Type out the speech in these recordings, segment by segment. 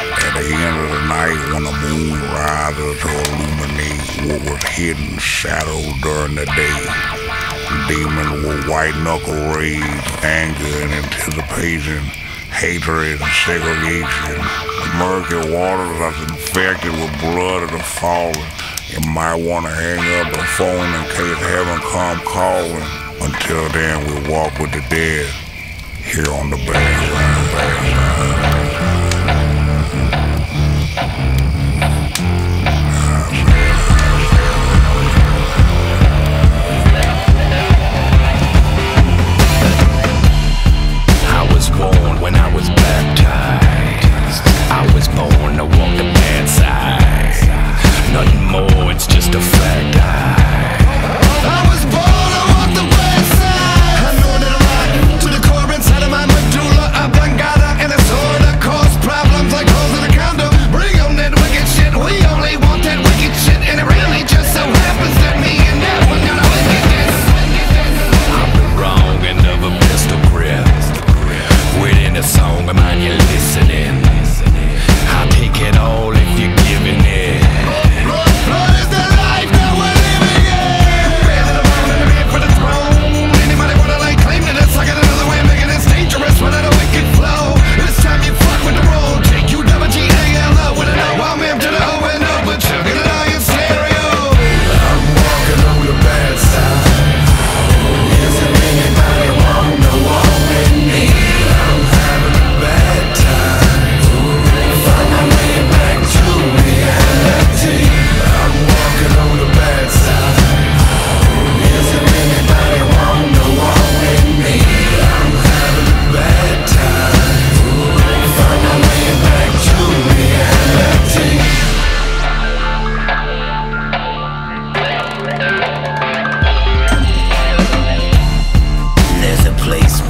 At the end of the night, when the moon rises to illuminate what was hidden shadow during the day, demons will white knuckle rage, anger and anticipation, hatred and segregation. The murky waters are infected with blood of the fallen. You might want to hang up the phone in case heaven come calling. Until then, we walk with the dead here on the bad.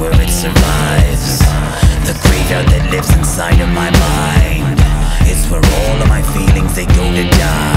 where it survives. The graveyard that lives inside of my mind It's where all of my feelings, they go to die.